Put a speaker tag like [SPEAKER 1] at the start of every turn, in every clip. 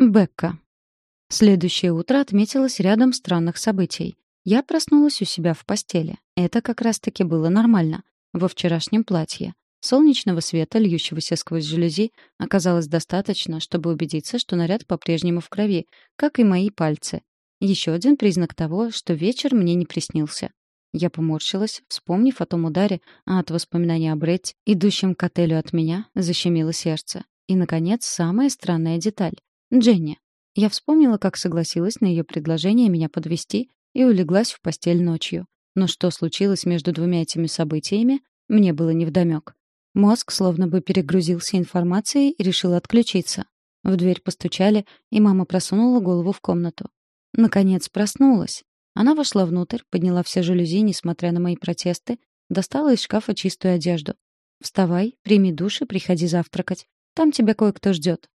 [SPEAKER 1] Бекка. Следующее утро отметилось рядом странных событий. Я проснулась у себя в постели. Это как раз-таки было нормально. Во вчерашнем платье. Солнечного света, льющегося сквозь жалюзи, оказалось достаточно, чтобы убедиться, что наряд по-прежнему в крови, как и мои пальцы. Еще один признак того, что вечер мне не приснился. Я поморщилась, вспомнив о том ударе, а от воспоминания о Бретте, идущем к отелю от меня, защемило сердце. И, наконец, самая странная деталь. Дженни. Я вспомнила, как согласилась на ее предложение меня подвести и улеглась в постель ночью. Но что случилось между двумя этими событиями, мне было невдомёк. Мозг словно бы перегрузился информацией и решил отключиться. В дверь постучали, и мама просунула голову в комнату. Наконец проснулась. Она вошла внутрь, подняла все жалюзи, несмотря на мои протесты, достала из шкафа чистую одежду. «Вставай, прими душ и приходи завтракать. Там тебя кое-кто ждет.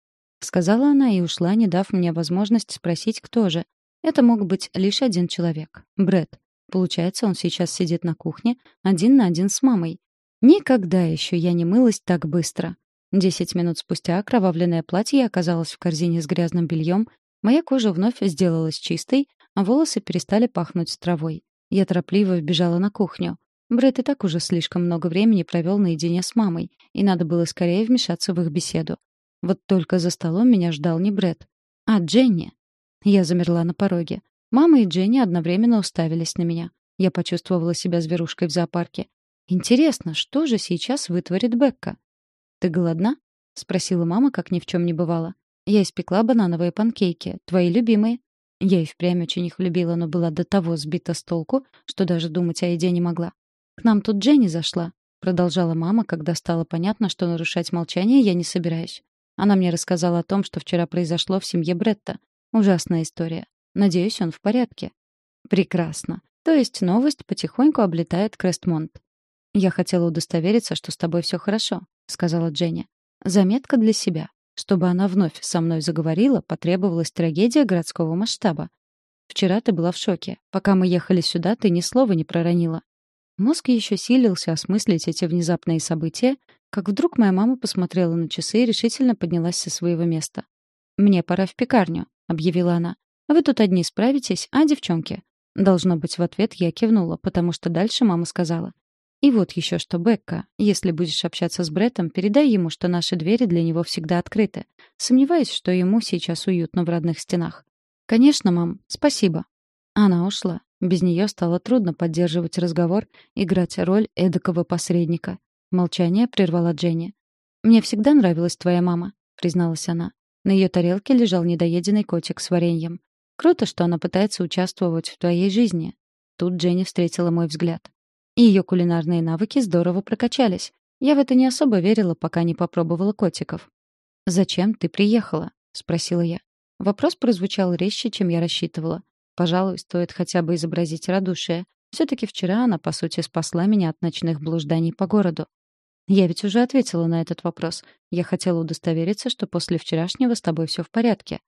[SPEAKER 1] Сказала она и ушла, не дав мне возможность спросить, кто же. Это мог быть лишь один человек — Брэд. Получается, он сейчас сидит на кухне, один на один с мамой. Никогда еще я не мылась так быстро. Десять минут спустя окровавленное платье оказалось в корзине с грязным бельем, моя кожа вновь сделалась чистой, а волосы перестали пахнуть травой. Я торопливо вбежала на кухню. Брэд и так уже слишком много времени провел наедине с мамой, и надо было скорее вмешаться в их беседу. Вот только за столом меня ждал не Брэд, а Дженни. Я замерла на пороге. Мама и Дженни одновременно уставились на меня. Я почувствовала себя зверушкой в зоопарке. Интересно, что же сейчас вытворит Бекка? «Ты голодна?» — спросила мама, как ни в чем не бывало. «Я испекла банановые панкейки, твои любимые». Я и впрямь очень их любила, но была до того сбита с толку, что даже думать о еде не могла. «К нам тут Дженни зашла», — продолжала мама, когда стало понятно, что нарушать молчание я не собираюсь. Она мне рассказала о том, что вчера произошло в семье Бретта. Ужасная история. Надеюсь, он в порядке. Прекрасно. То есть новость потихоньку облетает Крестмонт. «Я хотела удостовериться, что с тобой все хорошо», — сказала Дженни. «Заметка для себя. Чтобы она вновь со мной заговорила, потребовалась трагедия городского масштаба. Вчера ты была в шоке. Пока мы ехали сюда, ты ни слова не проронила. Мозг еще силился осмыслить эти внезапные события, как вдруг моя мама посмотрела на часы и решительно поднялась со своего места. «Мне пора в пекарню», — объявила она. «Вы тут одни справитесь, а девчонки?» Должно быть, в ответ я кивнула, потому что дальше мама сказала. «И вот еще что, Бекка, если будешь общаться с Бреттом, передай ему, что наши двери для него всегда открыты. Сомневаюсь, что ему сейчас уютно в родных стенах». «Конечно, мам, спасибо». Она ушла. Без нее стало трудно поддерживать разговор, играть роль эдакого посредника. Молчание прервала Дженни. «Мне всегда нравилась твоя мама», — призналась она. На ее тарелке лежал недоеденный котик с вареньем. «Круто, что она пытается участвовать в твоей жизни». Тут Дженни встретила мой взгляд. И ее кулинарные навыки здорово прокачались. Я в это не особо верила, пока не попробовала котиков. «Зачем ты приехала?» — спросила я. Вопрос прозвучал резче, чем я рассчитывала. Пожалуй, стоит хотя бы изобразить радушие. Все-таки вчера она, по сути, спасла меня от ночных блужданий по городу. Я ведь уже ответила на этот вопрос. Я хотела удостовериться, что после вчерашнего с тобой все в порядке.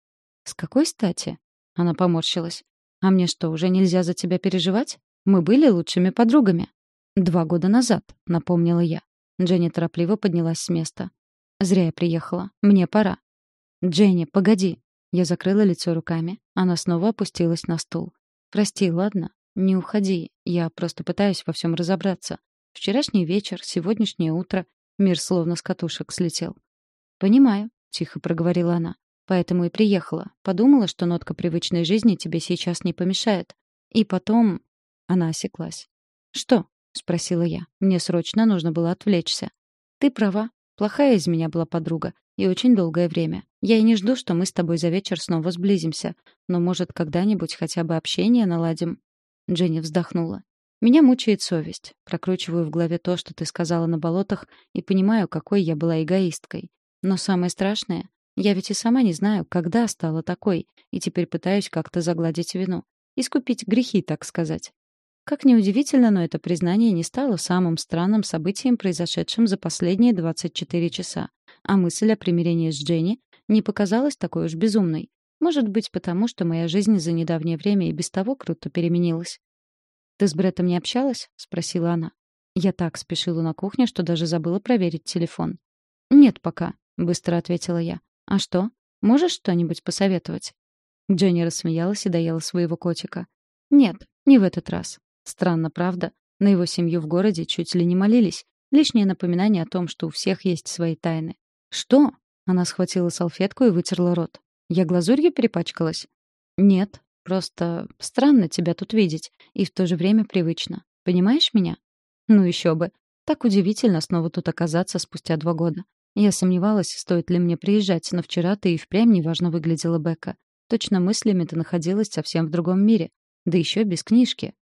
[SPEAKER 1] С какой стати? Она поморщилась. А мне что, уже нельзя за тебя переживать? Мы были лучшими подругами. Два года назад, напомнила я. Дженни торопливо поднялась с места. Зря я приехала. Мне пора. Дженни, погоди. Я закрыла лицо руками. Она снова опустилась на стул. Прости, ладно? Не уходи. Я просто пытаюсь во всем разобраться. Вчерашний вечер, сегодняшнее утро. Мир словно с катушек слетел. «Понимаю», — тихо проговорила она. «Поэтому и приехала. Подумала, что нотка привычной жизни тебе сейчас не помешает. И потом...» Она осеклась. «Что?» — спросила я. Мне срочно нужно было отвлечься. «Ты права. Плохая из меня была подруга. И очень долгое время. Я и не жду, что мы с тобой за вечер снова сблизимся. Но, может, когда-нибудь хотя бы общение наладим?» Дженни вздохнула. Меня мучает совесть. Прокручиваю в голове то, что ты сказала на болотах, и понимаю, какой я была эгоисткой. Но самое страшное, я ведь и сама не знаю, когда стала такой, и теперь пытаюсь как-то загладить вину. Искупить грехи, так сказать. Как ни удивительно, но это признание не стало самым странным событием, произошедшим за последние 24 часа. А мысль о примирении с Дженни не показалась такой уж безумной. Может быть, потому что моя жизнь за недавнее время и без того круто переменилась. «Ты с Бреттом не общалась?» — спросила она. Я так спешила на кухню, что даже забыла проверить телефон. «Нет пока», — быстро ответила я. «А что?» Можешь что-нибудь посоветовать?» Дженни рассмеялась и доела своего котика. «Нет, не в этот раз. Странно, правда? На его семью в городе чуть ли не молились. Лишнее напоминание о том, что у всех есть свои тайны. «Что?» Она схватила салфетку и вытерла рот. «Я глазурью перепачкалась?» «Нет, просто странно тебя тут видеть, и в то же время привычно. Понимаешь меня?» «Ну еще бы. Так удивительно снова тут оказаться спустя два года. Я сомневалась, стоит ли мне приезжать, но вчера ты и впрямь неважно выглядела Бека. Точно мыслями ты находилась совсем в другом мире. Да еще без книжки.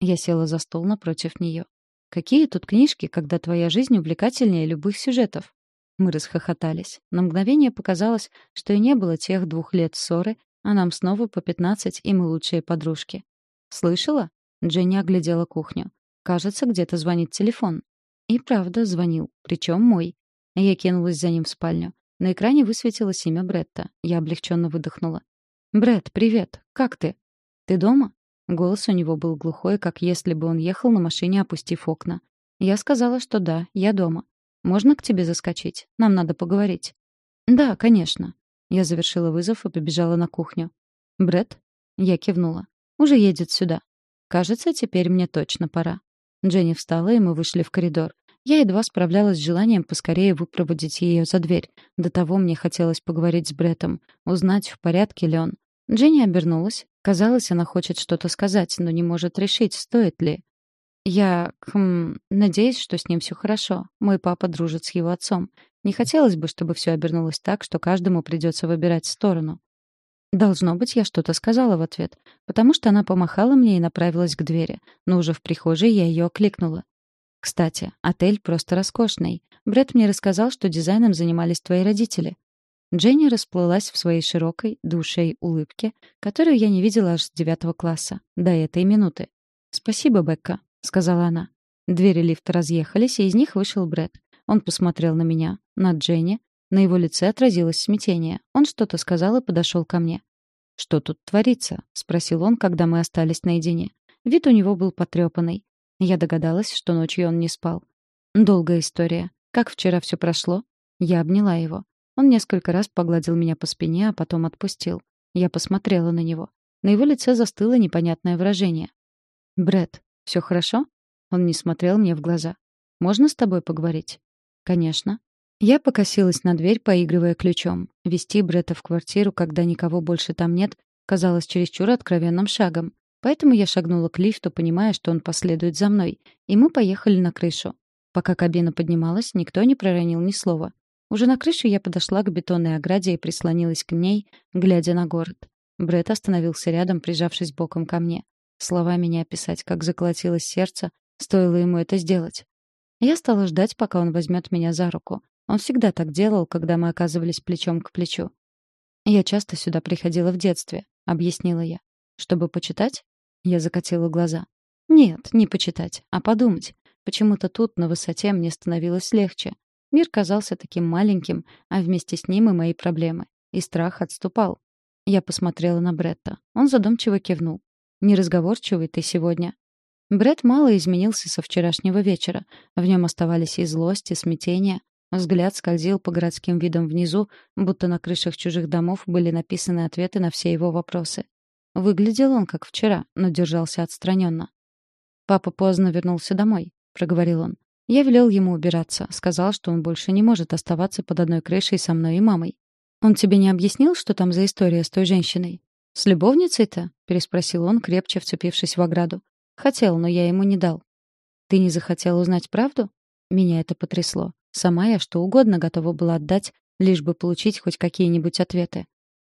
[SPEAKER 1] Я села за стол напротив нее. «Какие тут книжки, когда твоя жизнь увлекательнее любых сюжетов?» Мы расхохотались. На мгновение показалось, что и не было тех двух лет ссоры, а нам снова по пятнадцать, и мы лучшие подружки. «Слышала?» Дженни оглядела кухню. «Кажется, где-то звонит телефон». И правда звонил, причем мой. Я кинулась за ним в спальню. На экране высветилось имя Бретта. Я облегченно выдохнула. «Бретт, привет. Как ты?» «Ты дома?» Голос у него был глухой, как если бы он ехал на машине, опустив окна. Я сказала, что да, я дома. Можно к тебе заскочить? Нам надо поговорить. Да, конечно. Я завершила вызов и побежала на кухню. Бред? Я кивнула. Уже едет сюда. Кажется, теперь мне точно пора. Дженни встала, и мы вышли в коридор. Я едва справлялась с желанием поскорее выпроводить ее за дверь. До того мне хотелось поговорить с Бреттом, узнать, в порядке ли он. Дженни обернулась. Казалось, она хочет что-то сказать, но не может решить, стоит ли. Я, хм, надеюсь, что с ним все хорошо. Мой папа дружит с его отцом. Не хотелось бы, чтобы все обернулось так, что каждому придется выбирать сторону. Должно быть, я что-то сказала в ответ, потому что она помахала мне и направилась к двери, но уже в прихожей я ее окликнула. «Кстати, отель просто роскошный. Брэд мне рассказал, что дизайном занимались твои родители. Дженни расплылась в своей широкой, душей улыбке, которую я не видела аж с девятого класса, до этой минуты. «Спасибо, Бекка», — сказала она. Двери лифта разъехались, и из них вышел Брэд. Он посмотрел на меня, на Дженни. На его лице отразилось смятение. Он что-то сказал и подошел ко мне. «Что тут творится?» — спросил он, когда мы остались наедине. Вид у него был потрепанный. Я догадалась, что ночью он не спал. Долгая история. Как вчера все прошло? Я обняла его. Он несколько раз погладил меня по спине, а потом отпустил. Я посмотрела на него. На его лице застыло непонятное выражение. Бред, все хорошо?» Он не смотрел мне в глаза. «Можно с тобой поговорить?» «Конечно». Я покосилась на дверь, поигрывая ключом. Вести Бретта в квартиру, когда никого больше там нет, казалось чересчур откровенным шагом. Поэтому я шагнула к лифту, понимая, что он последует за мной. И мы поехали на крышу. Пока кабина поднималась, никто не проронил ни слова. Уже на крыше я подошла к бетонной ограде и прислонилась к ней, глядя на город. Бред остановился рядом, прижавшись боком ко мне. Словами не описать, как заколотилось сердце, стоило ему это сделать. Я стала ждать, пока он возьмет меня за руку. Он всегда так делал, когда мы оказывались плечом к плечу. «Я часто сюда приходила в детстве», — объяснила я. «Чтобы почитать?» Я закатила глаза. «Нет, не почитать, а подумать. Почему-то тут, на высоте, мне становилось легче. Мир казался таким маленьким, а вместе с ним и мои проблемы. И страх отступал. Я посмотрела на Бретта. Он задумчиво кивнул. «Неразговорчивый ты сегодня». Бред мало изменился со вчерашнего вечера. В нем оставались и злость, и смятение. Взгляд скользил по городским видам внизу, будто на крышах чужих домов были написаны ответы на все его вопросы. Выглядел он как вчера, но держался отстраненно. «Папа поздно вернулся домой», — проговорил он. Я велел ему убираться, сказал, что он больше не может оставаться под одной крышей со мной и мамой. «Он тебе не объяснил, что там за история с той женщиной?» «С любовницей-то?» — переспросил он, крепче вцепившись в ограду. «Хотел, но я ему не дал». «Ты не захотел узнать правду?» Меня это потрясло. Сама я что угодно готова была отдать, лишь бы получить хоть какие-нибудь ответы.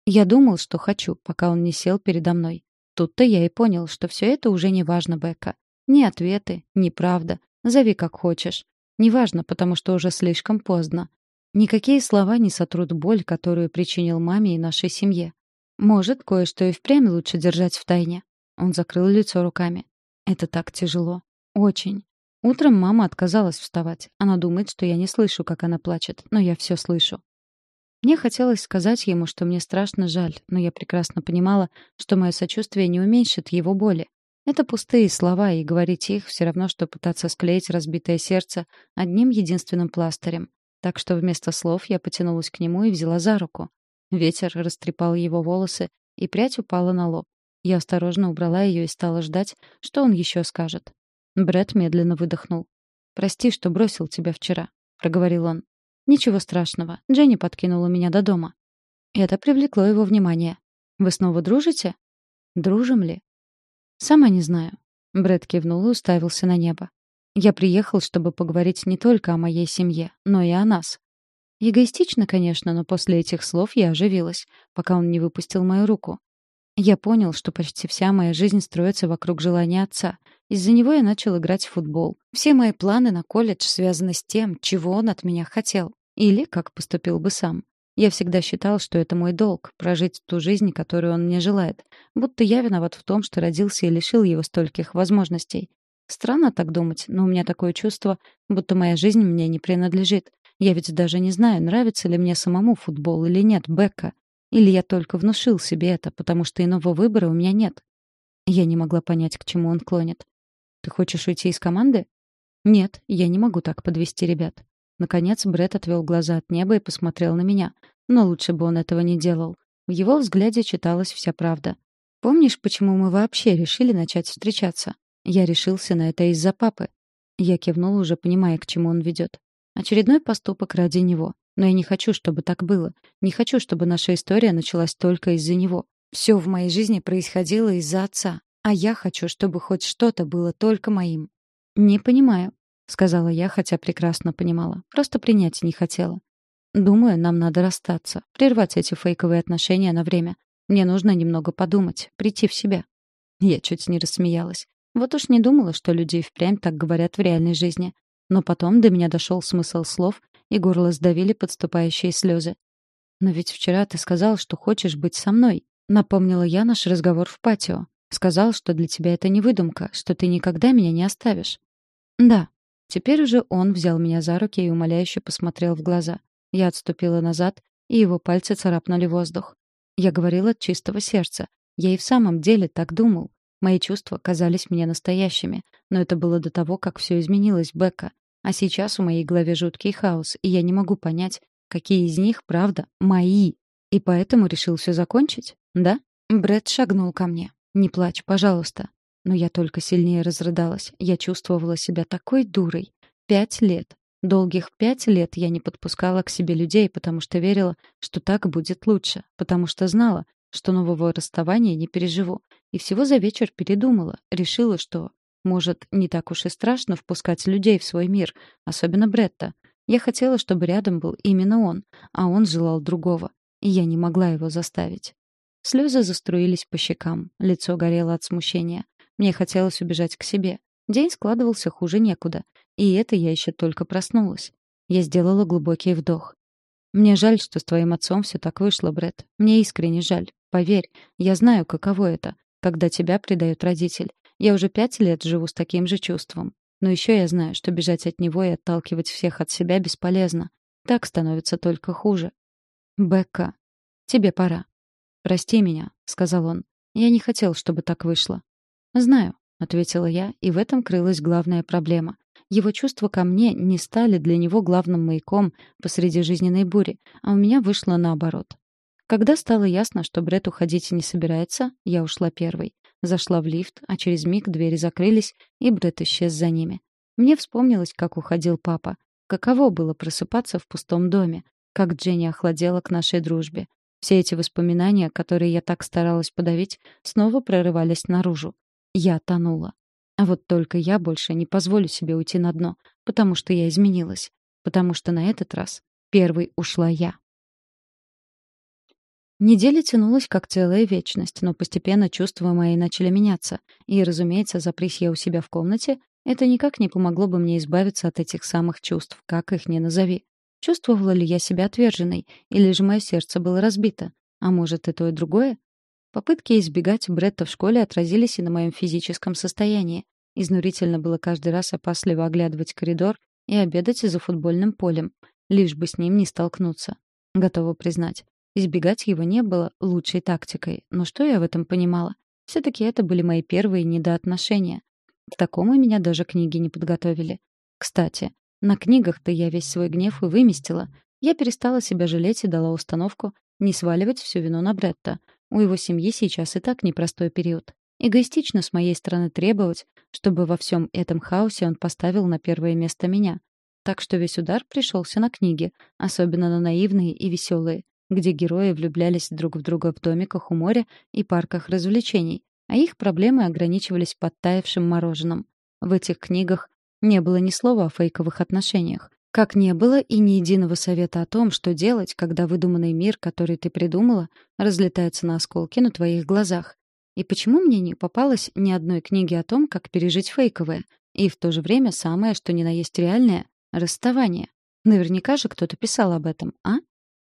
[SPEAKER 1] Я думал, что хочу, пока он не сел передо мной. Тут-то я и понял, что все это уже не важно, Бекка. Ни ответы, ни правда. Зови как хочешь. Неважно, потому что уже слишком поздно. Никакие слова не сотрут боль, которую причинил маме и нашей семье. Может, кое-что и впрямь лучше держать в тайне. Он закрыл лицо руками. Это так тяжело. Очень. Утром мама отказалась вставать. Она думает, что я не слышу, как она плачет, но я все слышу. Мне хотелось сказать ему, что мне страшно жаль, но я прекрасно понимала, что мое сочувствие не уменьшит его боли. Это пустые слова, и говорить их все равно, что пытаться склеить разбитое сердце одним единственным пластырем. Так что вместо слов я потянулась к нему и взяла за руку. Ветер растрепал его волосы, и прядь упала на лоб. Я осторожно убрала ее и стала ждать, что он еще скажет. Брэд медленно выдохнул. «Прости, что бросил тебя вчера», — проговорил он. «Ничего страшного. Дженни подкинула меня до дома». Это привлекло его внимание. «Вы снова дружите?» «Дружим ли?» «Сама не знаю». Брэд кивнул и уставился на небо. «Я приехал, чтобы поговорить не только о моей семье, но и о нас». Эгоистично, конечно, но после этих слов я оживилась, пока он не выпустил мою руку. Я понял, что почти вся моя жизнь строится вокруг желания отца. Из-за него я начал играть в футбол. Все мои планы на колледж связаны с тем, чего он от меня хотел. Или как поступил бы сам. Я всегда считал, что это мой долг — прожить ту жизнь, которую он мне желает. Будто я виноват в том, что родился и лишил его стольких возможностей. Странно так думать, но у меня такое чувство, будто моя жизнь мне не принадлежит. Я ведь даже не знаю, нравится ли мне самому футбол или нет Бекка. Или я только внушил себе это, потому что иного выбора у меня нет? Я не могла понять, к чему он клонит. «Ты хочешь уйти из команды?» «Нет, я не могу так подвести ребят». Наконец Брэд отвел глаза от неба и посмотрел на меня. Но лучше бы он этого не делал. В его взгляде читалась вся правда. «Помнишь, почему мы вообще решили начать встречаться? Я решился на это из-за папы». Я кивнул, уже понимая, к чему он ведет. Очередной поступок ради него. Но я не хочу, чтобы так было. Не хочу, чтобы наша история началась только из-за него. Все в моей жизни происходило из-за отца. А я хочу, чтобы хоть что-то было только моим. «Не понимаю», — сказала я, хотя прекрасно понимала. Просто принять не хотела. «Думаю, нам надо расстаться, прервать эти фейковые отношения на время. Мне нужно немного подумать, прийти в себя». Я чуть не рассмеялась. Вот уж не думала, что люди впрямь так говорят в реальной жизни. Но потом до меня дошел смысл слов, и горло сдавили подступающие слезы. «Но ведь вчера ты сказал, что хочешь быть со мной», — напомнила я наш разговор в патио. «Сказал, что для тебя это не выдумка, что ты никогда меня не оставишь». «Да». Теперь уже он взял меня за руки и умоляюще посмотрел в глаза. Я отступила назад, и его пальцы царапнули воздух. Я говорила от чистого сердца. Я и в самом деле так думал. Мои чувства казались мне настоящими, но это было до того, как все изменилось, Бекка. А сейчас в моей голове жуткий хаос, и я не могу понять, какие из них, правда, мои. И поэтому решил все закончить? Да? Брэд шагнул ко мне. «Не плачь, пожалуйста». Но я только сильнее разрыдалась. Я чувствовала себя такой дурой. Пять лет. Долгих пять лет я не подпускала к себе людей, потому что верила, что так будет лучше, потому что знала, что нового расставания не переживу. И всего за вечер передумала, решила, что может, не так уж и страшно впускать людей в свой мир, особенно Бретта. Я хотела, чтобы рядом был именно он, а он желал другого, и я не могла его заставить. Слезы заструились по щекам, лицо горело от смущения. Мне хотелось убежать к себе. День складывался хуже некуда, и это я еще только проснулась. Я сделала глубокий вдох. Мне жаль, что с твоим отцом все так вышло, Бред. Мне искренне жаль. Поверь, я знаю, каково это, когда тебя предает родитель. Я уже пять лет живу с таким же чувством. Но еще я знаю, что бежать от него и отталкивать всех от себя бесполезно. Так становится только хуже. «Бекка, тебе пора». «Прости меня», — сказал он. «Я не хотел, чтобы так вышло». «Знаю», — ответила я, и в этом крылась главная проблема. Его чувства ко мне не стали для него главным маяком посреди жизненной бури, а у меня вышло наоборот. Когда стало ясно, что Бред уходить не собирается, я ушла первой. Зашла в лифт, а через миг двери закрылись, и Брэд исчез за ними. Мне вспомнилось, как уходил папа. Каково было просыпаться в пустом доме, как Дженни охладела к нашей дружбе. Все эти воспоминания, которые я так старалась подавить, снова прорывались наружу. Я тонула. А вот только я больше не позволю себе уйти на дно, потому что я изменилась. Потому что на этот раз первой ушла я. Неделя тянулась как целая вечность, но постепенно чувства мои начали меняться. И, разумеется, запрись я у себя в комнате, это никак не помогло бы мне избавиться от этих самых чувств, как их ни назови. Чувствовала ли я себя отверженной, или же мое сердце было разбито? А может, и то, и другое? Попытки избегать Бретта в школе отразились и на моем физическом состоянии. Изнурительно было каждый раз опасливо оглядывать коридор и обедать за футбольным полем, лишь бы с ним не столкнуться. Готова признать, Избегать его не было лучшей тактикой, но что я в этом понимала? Все-таки это были мои первые недоотношения. К такому меня даже книги не подготовили. Кстати, на книгах-то я весь свой гнев и выместила. Я перестала себя жалеть и дала установку Не сваливать всю вину на Бретта. У его семьи сейчас и так непростой период. Эгоистично с моей стороны требовать, чтобы во всем этом хаосе он поставил на первое место меня. Так что весь удар пришелся на книги, особенно на наивные и веселые, где герои влюблялись друг в друга в домиках у моря и парках развлечений, а их проблемы ограничивались подтаявшим мороженым. В этих книгах не было ни слова о фейковых отношениях. Как не было и ни единого совета о том, что делать, когда выдуманный мир, который ты придумала, разлетается на осколки на твоих глазах. И почему мне не попалось ни одной книги о том, как пережить фейковое, и в то же время самое, что ни на есть реальное — расставание? Наверняка же кто-то писал об этом, а?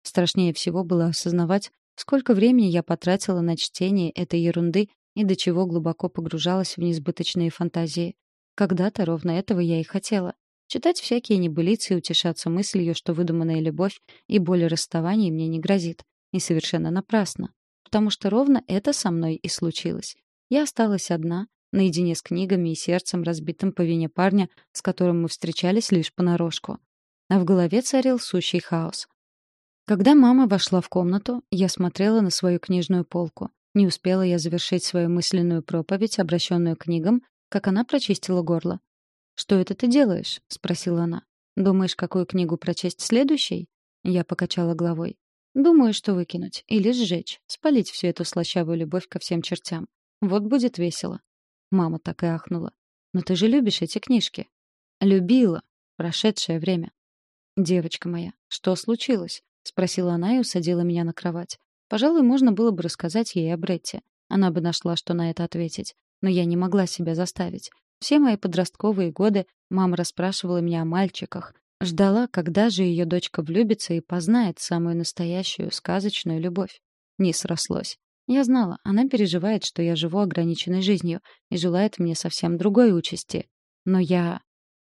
[SPEAKER 1] Страшнее всего было осознавать, сколько времени я потратила на чтение этой ерунды и до чего глубоко погружалась в несбыточные фантазии. Когда-то ровно этого я и хотела. Читать всякие небылицы и утешаться мыслью, что выдуманная любовь и боль расставания мне не грозит. И совершенно напрасно потому что ровно это со мной и случилось. Я осталась одна, наедине с книгами и сердцем, разбитым по вине парня, с которым мы встречались лишь понарошку. А в голове царил сущий хаос. Когда мама вошла в комнату, я смотрела на свою книжную полку. Не успела я завершить свою мысленную проповедь, обращенную к книгам, как она прочистила горло. «Что это ты делаешь?» — спросила она. «Думаешь, какую книгу прочесть следующей?» Я покачала головой. Думаю, что выкинуть или сжечь, спалить всю эту слащавую любовь ко всем чертям. Вот будет весело. Мама так и ахнула. Но ты же любишь эти книжки. Любила. Прошедшее время. Девочка моя, что случилось? Спросила она и усадила меня на кровать. Пожалуй, можно было бы рассказать ей о Бретте. Она бы нашла, что на это ответить. Но я не могла себя заставить. Все мои подростковые годы мама расспрашивала меня о мальчиках, Ждала, когда же ее дочка влюбится и познает самую настоящую сказочную любовь. Не срослось. Я знала, она переживает, что я живу ограниченной жизнью и желает мне совсем другой участи. Но я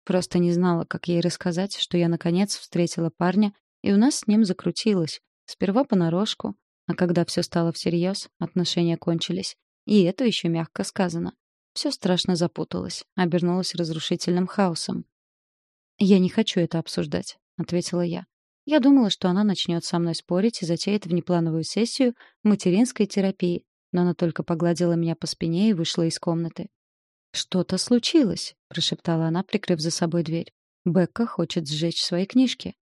[SPEAKER 1] просто не знала, как ей рассказать, что я наконец встретила парня, и у нас с ним закрутилось. Сперва понарошку, а когда все стало всерьез, отношения кончились. И это еще мягко сказано. Все страшно запуталось, обернулось разрушительным хаосом. «Я не хочу это обсуждать», — ответила я. Я думала, что она начнет со мной спорить и затеет внеплановую сессию материнской терапии, но она только погладила меня по спине и вышла из комнаты. «Что-то случилось», — прошептала она, прикрыв за собой дверь. «Бекка хочет сжечь свои книжки».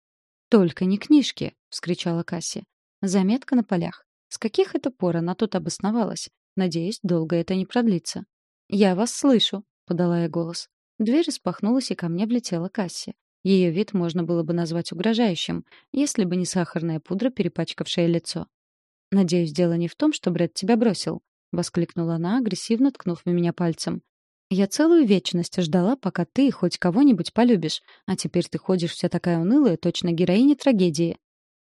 [SPEAKER 1] «Только не книжки!» — вскричала Касси. «Заметка на полях. С каких это пор она тут обосновалась? Надеюсь, долго это не продлится». «Я вас слышу», — подала я голос. Дверь распахнулась, и ко мне влетела Касси. Ее вид можно было бы назвать угрожающим, если бы не сахарная пудра, перепачкавшая лицо. «Надеюсь, дело не в том, что Брэд тебя бросил», — воскликнула она, агрессивно ткнув меня пальцем. «Я целую вечность ждала, пока ты хоть кого-нибудь полюбишь, а теперь ты ходишь вся такая унылая, точно героиня трагедии».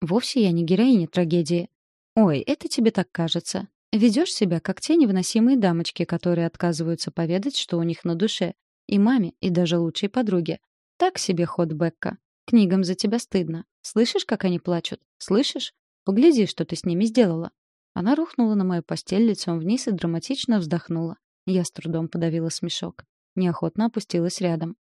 [SPEAKER 1] «Вовсе я не героиня трагедии». «Ой, это тебе так кажется. Ведешь себя, как те невыносимые дамочки, которые отказываются поведать, что у них на душе, и маме, и даже лучшей подруге. Так себе ход Бекка. Книгам за тебя стыдно. Слышишь, как они плачут? Слышишь? Погляди, что ты с ними сделала. Она рухнула на мою постель лицом вниз и драматично вздохнула. Я с трудом подавила смешок. Неохотно опустилась рядом.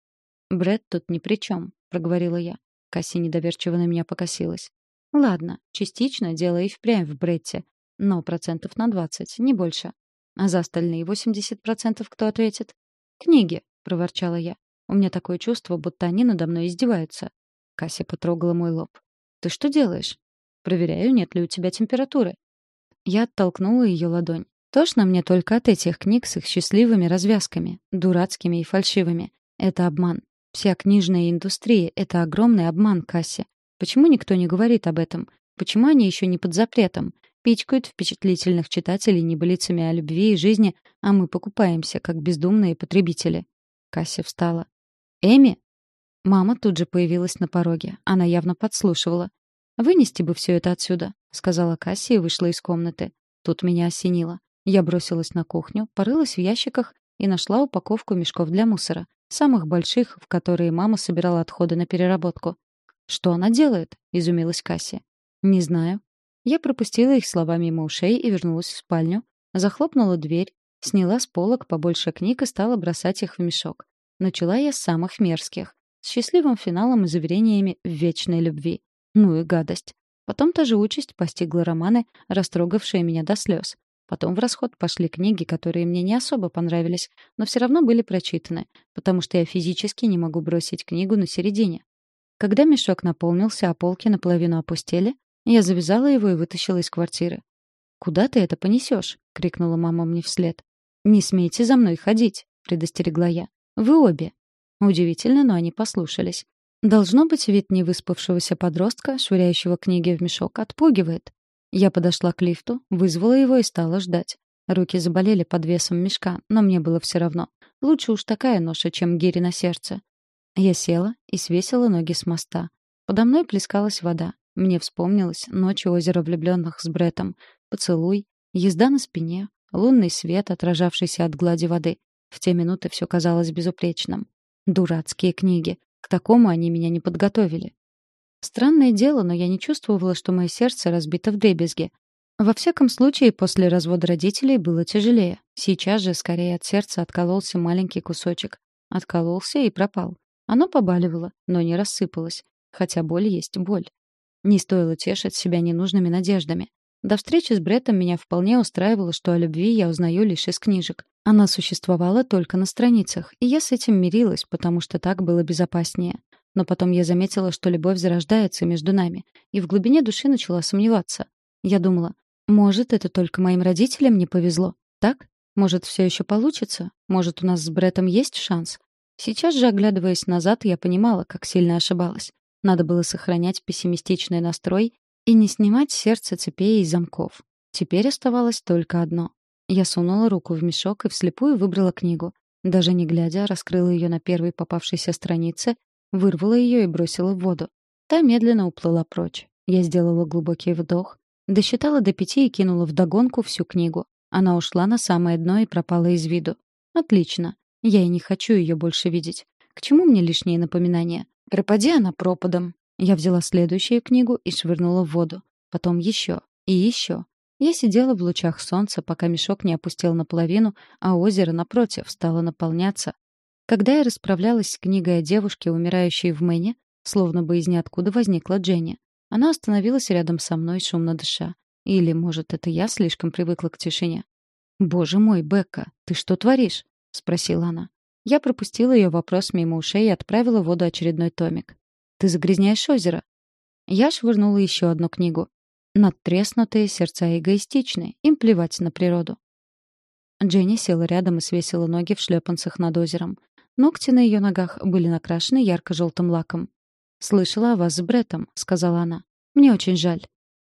[SPEAKER 1] Бред тут ни при чем, проговорила я. Касси недоверчиво на меня покосилась. Ладно, частично дело и впрямь в Бретте, но процентов на двадцать, не больше. А за остальные восемьдесят процентов кто ответит? Книги, — проворчала я. «У меня такое чувство, будто они надо мной издеваются». Кася потрогала мой лоб. «Ты что делаешь?» «Проверяю, нет ли у тебя температуры». Я оттолкнула ее ладонь. Тошно мне только от этих книг с их счастливыми развязками, дурацкими и фальшивыми. Это обман. Вся книжная индустрия — это огромный обман, Касси. Почему никто не говорит об этом? Почему они еще не под запретом? Пичкают впечатлительных читателей небылицами о любви и жизни, а мы покупаемся, как бездумные потребители. Касси встала. «Эми?» Мама тут же появилась на пороге. Она явно подслушивала. «Вынести бы все это отсюда», — сказала Касси и вышла из комнаты. Тут меня осенило. Я бросилась на кухню, порылась в ящиках и нашла упаковку мешков для мусора, самых больших, в которые мама собирала отходы на переработку. «Что она делает?» — изумилась Касси. «Не знаю». Я пропустила их слова мимо ушей и вернулась в спальню, захлопнула дверь, Сняла с полок побольше книг и стала бросать их в мешок. Начала я с самых мерзких. С счастливым финалом и заверениями в вечной любви. Ну и гадость. Потом та же участь постигла романы, растрогавшие меня до слез. Потом в расход пошли книги, которые мне не особо понравились, но все равно были прочитаны, потому что я физически не могу бросить книгу на середине. Когда мешок наполнился, а полки наполовину опустели, я завязала его и вытащила из квартиры. «Куда ты это понесешь?» — крикнула мама мне вслед. «Не смейте за мной ходить», — предостерегла я. «Вы обе». Удивительно, но они послушались. Должно быть, вид невыспавшегося подростка, швыряющего книги в мешок, отпугивает. Я подошла к лифту, вызвала его и стала ждать. Руки заболели под весом мешка, но мне было все равно. Лучше уж такая ноша, чем гири на сердце. Я села и свесила ноги с моста. Подо мной плескалась вода. Мне вспомнилось ночь озера влюбленных с Бретом, поцелуй, езда на спине, лунный свет, отражавшийся от глади воды. В те минуты все казалось безупречным. Дурацкие книги. К такому они меня не подготовили. Странное дело, но я не чувствовала, что мое сердце разбито в дребезги. Во всяком случае, после развода родителей было тяжелее. Сейчас же скорее от сердца откололся маленький кусочек. Откололся и пропал. Оно побаливало, но не рассыпалось. Хотя боль есть боль. Не стоило тешить себя ненужными надеждами. До встречи с Бреттом меня вполне устраивало, что о любви я узнаю лишь из книжек. Она существовала только на страницах, и я с этим мирилась, потому что так было безопаснее. Но потом я заметила, что любовь зарождается между нами, и в глубине души начала сомневаться. Я думала, может, это только моим родителям не повезло, так? Может, все еще получится? Может, у нас с Бреттом есть шанс? Сейчас же, оглядываясь назад, я понимала, как сильно ошибалась. Надо было сохранять пессимистичный настрой и не снимать сердце цепей и замков. Теперь оставалось только одно. Я сунула руку в мешок и вслепую выбрала книгу. Даже не глядя, раскрыла ее на первой попавшейся странице, вырвала ее и бросила в воду. Та медленно уплыла прочь. Я сделала глубокий вдох, досчитала до пяти и кинула в догонку всю книгу. Она ушла на самое дно и пропала из виду. Отлично. Я и не хочу ее больше видеть. К чему мне лишние напоминания? Пропади она пропадом. Я взяла следующую книгу и швырнула в воду. Потом еще. И еще. Я сидела в лучах солнца, пока мешок не опустел наполовину, а озеро, напротив, стало наполняться. Когда я расправлялась с книгой о девушке, умирающей в Мэне, словно бы из ниоткуда возникла Дженни. Она остановилась рядом со мной, шумно дыша. Или, может, это я слишком привыкла к тишине. «Боже мой, Бекка, ты что творишь?» — спросила она. Я пропустила ее вопрос мимо ушей и отправила в воду очередной томик. «Ты загрязняешь озеро». Я швырнула еще одну книгу. Надтреснутые сердца эгоистичны, им плевать на природу. Дженни села рядом и свесила ноги в шлепанцах над озером. Ногти на ее ногах были накрашены ярко-желтым лаком. «Слышала о вас с Бреттом», — сказала она. «Мне очень жаль».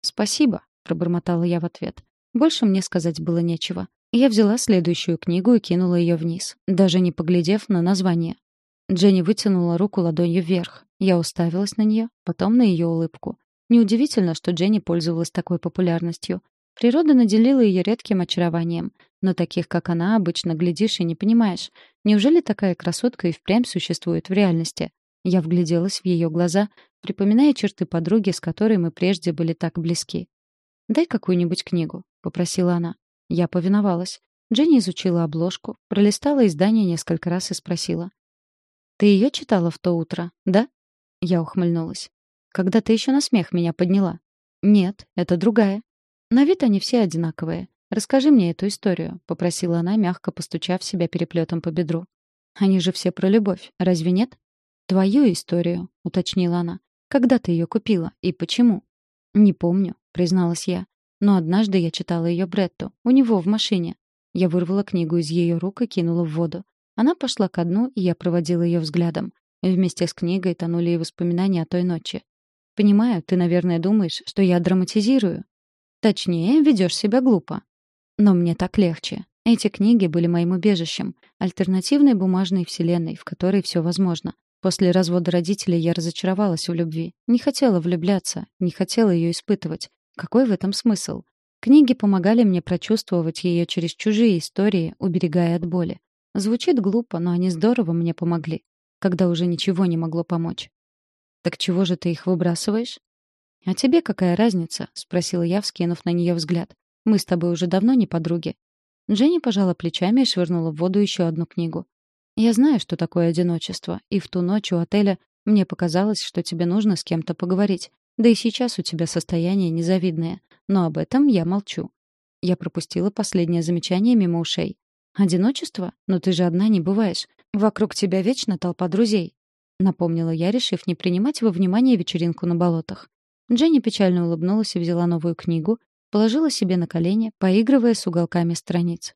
[SPEAKER 1] «Спасибо», — пробормотала я в ответ. Больше мне сказать было нечего. Я взяла следующую книгу и кинула ее вниз, даже не поглядев на название. Дженни вытянула руку ладонью вверх. Я уставилась на нее, потом на ее улыбку. Неудивительно, что Дженни пользовалась такой популярностью. Природа наделила ее редким очарованием. Но таких, как она, обычно глядишь и не понимаешь. Неужели такая красотка и впрямь существует в реальности? Я вгляделась в ее глаза, припоминая черты подруги, с которой мы прежде были так близки. «Дай какую-нибудь книгу», — попросила она. Я повиновалась. Дженни изучила обложку, пролистала издание несколько раз и спросила. «Ты ее читала в то утро, да?» Я ухмыльнулась. «Когда ты еще на смех меня подняла?» «Нет, это другая». «На вид они все одинаковые. Расскажи мне эту историю», — попросила она, мягко постучав себя переплетом по бедру. «Они же все про любовь, разве нет?» «Твою историю», — уточнила она. «Когда ты ее купила и почему?» «Не помню», — призналась я. Но однажды я читала ее Бретту, у него в машине. Я вырвала книгу из ее рук и кинула в воду. Она пошла ко дну, и я проводила ее взглядом. Вместе с книгой тонули и воспоминания о той ночи. «Понимаю, ты, наверное, думаешь, что я драматизирую. Точнее, ведешь себя глупо. Но мне так легче. Эти книги были моим убежищем, альтернативной бумажной вселенной, в которой все возможно. После развода родителей я разочаровалась в любви. Не хотела влюбляться, не хотела ее испытывать. Какой в этом смысл? Книги помогали мне прочувствовать ее через чужие истории, уберегая от боли. Звучит глупо, но они здорово мне помогли, когда уже ничего не могло помочь. «Так чего же ты их выбрасываешь?» «А тебе какая разница?» — спросила я, вскинув на нее взгляд. «Мы с тобой уже давно не подруги». Дженни пожала плечами и швырнула в воду еще одну книгу. «Я знаю, что такое одиночество, и в ту ночь у отеля мне показалось, что тебе нужно с кем-то поговорить. Да и сейчас у тебя состояние незавидное. Но об этом я молчу. Я пропустила последнее замечание мимо ушей. «Одиночество? Но ты же одна не бываешь. Вокруг тебя вечно толпа друзей», — напомнила я, решив не принимать во внимание вечеринку на болотах. Дженни печально улыбнулась и взяла новую книгу, положила себе на колени, поигрывая с уголками страниц.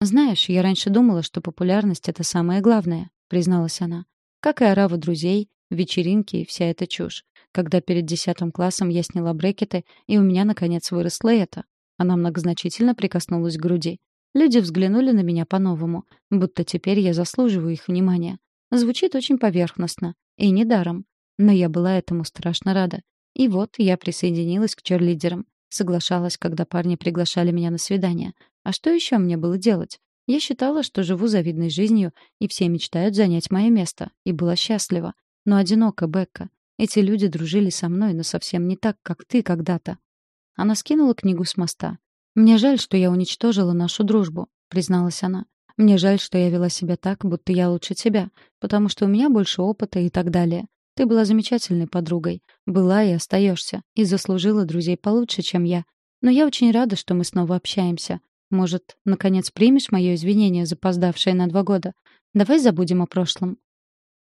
[SPEAKER 1] «Знаешь, я раньше думала, что популярность — это самое главное», — призналась она. «Как и ораву друзей, вечеринки и вся эта чушь. Когда перед десятым классом я сняла брекеты, и у меня, наконец, выросло это». Она многозначительно прикоснулась к груди. Люди взглянули на меня по-новому, будто теперь я заслуживаю их внимания. Звучит очень поверхностно. И недаром. Но я была этому страшно рада. И вот я присоединилась к черлидерам. Соглашалась, когда парни приглашали меня на свидание. А что еще мне было делать? Я считала, что живу завидной жизнью, и все мечтают занять мое место. И была счастлива. Но одинока, Бекка. Эти люди дружили со мной, но совсем не так, как ты когда-то. Она скинула книгу с моста. «Мне жаль, что я уничтожила нашу дружбу», — призналась она. «Мне жаль, что я вела себя так, будто я лучше тебя, потому что у меня больше опыта и так далее. Ты была замечательной подругой, была и остаешься, и заслужила друзей получше, чем я. Но я очень рада, что мы снова общаемся. Может, наконец примешь мое извинение, запоздавшее на два года? Давай забудем о прошлом».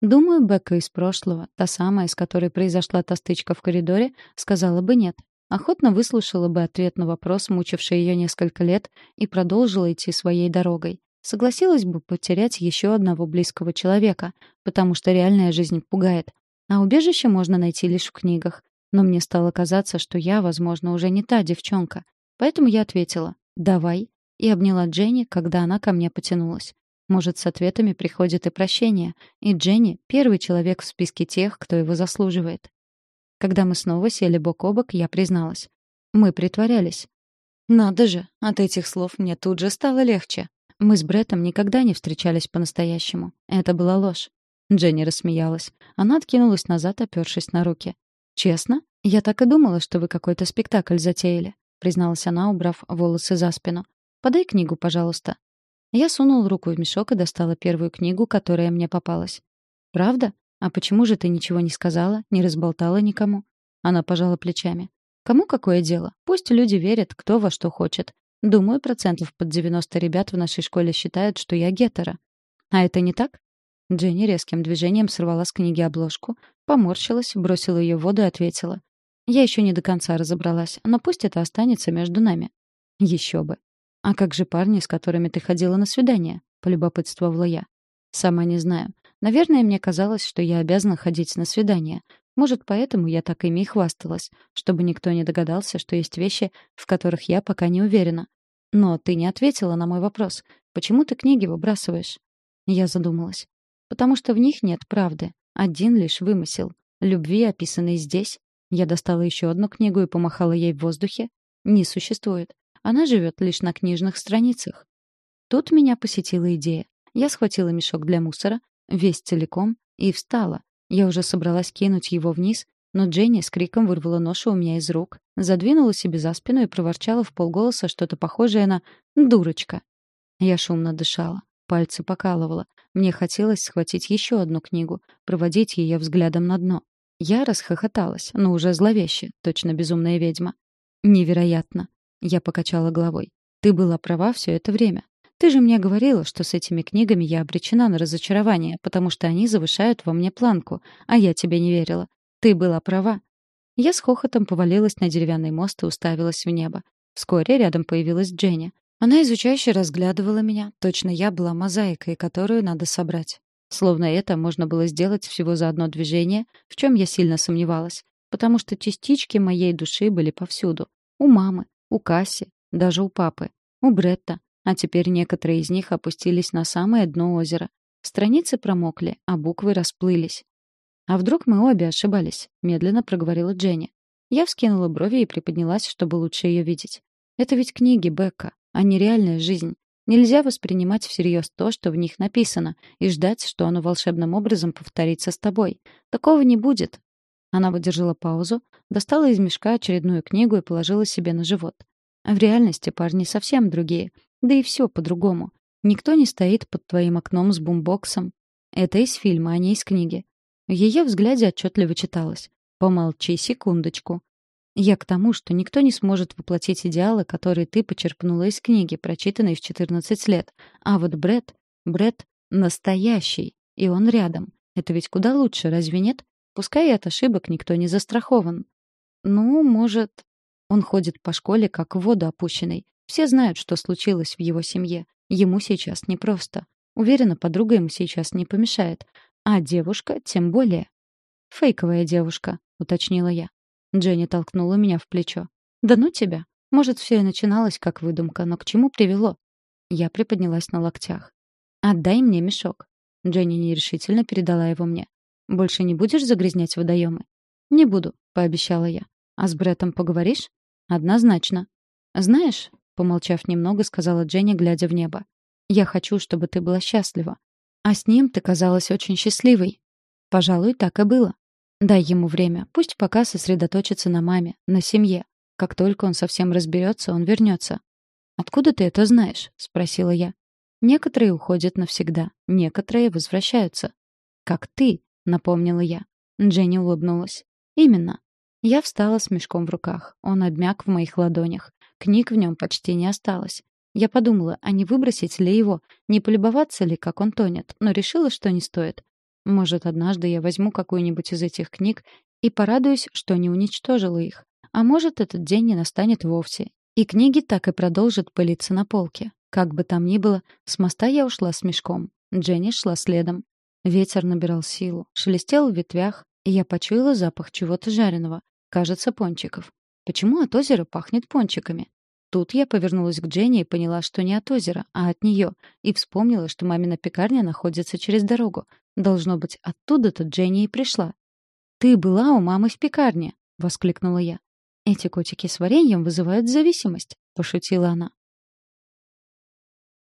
[SPEAKER 1] Думаю, Бекка из прошлого, та самая, с которой произошла та стычка в коридоре, сказала бы нет. Охотно выслушала бы ответ на вопрос, мучивший ее несколько лет, и продолжила идти своей дорогой. Согласилась бы потерять еще одного близкого человека, потому что реальная жизнь пугает. А убежище можно найти лишь в книгах. Но мне стало казаться, что я, возможно, уже не та девчонка. Поэтому я ответила «давай» и обняла Дженни, когда она ко мне потянулась. Может, с ответами приходит и прощение, и Дженни — первый человек в списке тех, кто его заслуживает. Когда мы снова сели бок о бок, я призналась. Мы притворялись. Надо же, от этих слов мне тут же стало легче. Мы с Бреттом никогда не встречались по-настоящему. Это была ложь. Дженни рассмеялась. Она откинулась назад, опёршись на руки. «Честно? Я так и думала, что вы какой-то спектакль затеяли», призналась она, убрав волосы за спину. «Подай книгу, пожалуйста». Я сунул руку в мешок и достала первую книгу, которая мне попалась. «Правда? «А почему же ты ничего не сказала, не разболтала никому?» Она пожала плечами. «Кому какое дело? Пусть люди верят, кто во что хочет. Думаю, процентов под 90 ребят в нашей школе считают, что я гетера. А это не так?» Дженни резким движением сорвала с книги обложку, поморщилась, бросила ее в воду и ответила. «Я еще не до конца разобралась, но пусть это останется между нами». «Еще бы». «А как же парни, с которыми ты ходила на свидание?» — полюбопытствовала я. «Сама не знаю. Наверное, мне казалось, что я обязана ходить на свидания. Может, поэтому я так ими и хвасталась, чтобы никто не догадался, что есть вещи, в которых я пока не уверена. Но ты не ответила на мой вопрос. Почему ты книги выбрасываешь? Я задумалась. Потому что в них нет правды. Один лишь вымысел. Любви, описанной здесь. Я достала еще одну книгу и помахала ей в воздухе. Не существует. Она живет лишь на книжных страницах. Тут меня посетила идея. Я схватила мешок для мусора, весь целиком, и встала. Я уже собралась кинуть его вниз, но Дженни с криком вырвала ношу у меня из рук, задвинула себе за спину и проворчала в полголоса что-то похожее на «дурочка». Я шумно дышала, пальцы покалывала. Мне хотелось схватить еще одну книгу, проводить ее взглядом на дно. Я расхохоталась, но уже зловеще, точно безумная ведьма. «Невероятно!» — я покачала головой. «Ты была права все это время. Ты же мне говорила, что с этими книгами я обречена на разочарование, потому что они завышают во мне планку, а я тебе не верила. Ты была права. Я с хохотом повалилась на деревянный мост и уставилась в небо. Вскоре рядом появилась Дженни. Она изучающе разглядывала меня, точно я была мозаикой, которую надо собрать. Словно это можно было сделать всего за одно движение, в чем я сильно сомневалась, потому что частички моей души были повсюду. У мамы, у Касси, даже у папы, у Бретта, а теперь некоторые из них опустились на самое дно озера. Страницы промокли, а буквы расплылись. «А вдруг мы обе ошибались?» — медленно проговорила Дженни. Я вскинула брови и приподнялась, чтобы лучше ее видеть. «Это ведь книги, Бекка, а не реальная жизнь. Нельзя воспринимать всерьез то, что в них написано, и ждать, что оно волшебным образом повторится с тобой. Такого не будет». Она выдержала паузу, достала из мешка очередную книгу и положила себе на живот. В реальности парни совсем другие — да и все по-другому. Никто не стоит под твоим окном с бумбоксом. Это из фильма, а не из книги. В ее взгляде отчетливо читалось. Помолчи секундочку. Я к тому, что никто не сможет воплотить идеалы, которые ты почерпнула из книги, прочитанной в 14 лет. А вот Бред, Бред настоящий, и он рядом. Это ведь куда лучше, разве нет? Пускай от ошибок никто не застрахован. Ну, может... Он ходит по школе, как в воду опущенный. Все знают, что случилось в его семье. Ему сейчас непросто. Уверена, подруга ему сейчас не помешает. А девушка тем более. «Фейковая девушка», — уточнила я. Дженни толкнула меня в плечо. «Да ну тебя. Может, все и начиналось как выдумка, но к чему привело?» Я приподнялась на локтях. «Отдай мне мешок». Дженни нерешительно передала его мне. «Больше не будешь загрязнять водоемы?» «Не буду», — пообещала я. «А с Бреттом поговоришь?» «Однозначно». «Знаешь», — помолчав немного, сказала Дженни, глядя в небо, «я хочу, чтобы ты была счастлива. А с ним ты казалась очень счастливой». «Пожалуй, так и было. Дай ему время, пусть пока сосредоточится на маме, на семье. Как только он совсем разберется, он вернется». «Откуда ты это знаешь?» — спросила я. «Некоторые уходят навсегда, некоторые возвращаются». «Как ты», — напомнила я. Дженни улыбнулась. «Именно. Я встала с мешком в руках. Он обмяк в моих ладонях. Книг в нем почти не осталось. Я подумала, а не выбросить ли его, не полюбоваться ли, как он тонет, но решила, что не стоит. Может, однажды я возьму какую-нибудь из этих книг и порадуюсь, что не уничтожила их. А может, этот день не настанет вовсе. И книги так и продолжат пылиться на полке. Как бы там ни было, с моста я ушла с мешком. Дженни шла следом. Ветер набирал силу, шелестел в ветвях, и я почуяла запах чего-то жареного. Кажется, пончиков. Почему от озера пахнет пончиками? Тут я повернулась к Дженни и поняла, что не от озера, а от нее, и вспомнила, что мамина пекарня находится через дорогу. Должно быть, оттуда-то Дженни и пришла. «Ты была у мамы в пекарне!» — воскликнула я. «Эти котики с вареньем вызывают зависимость», — пошутила она.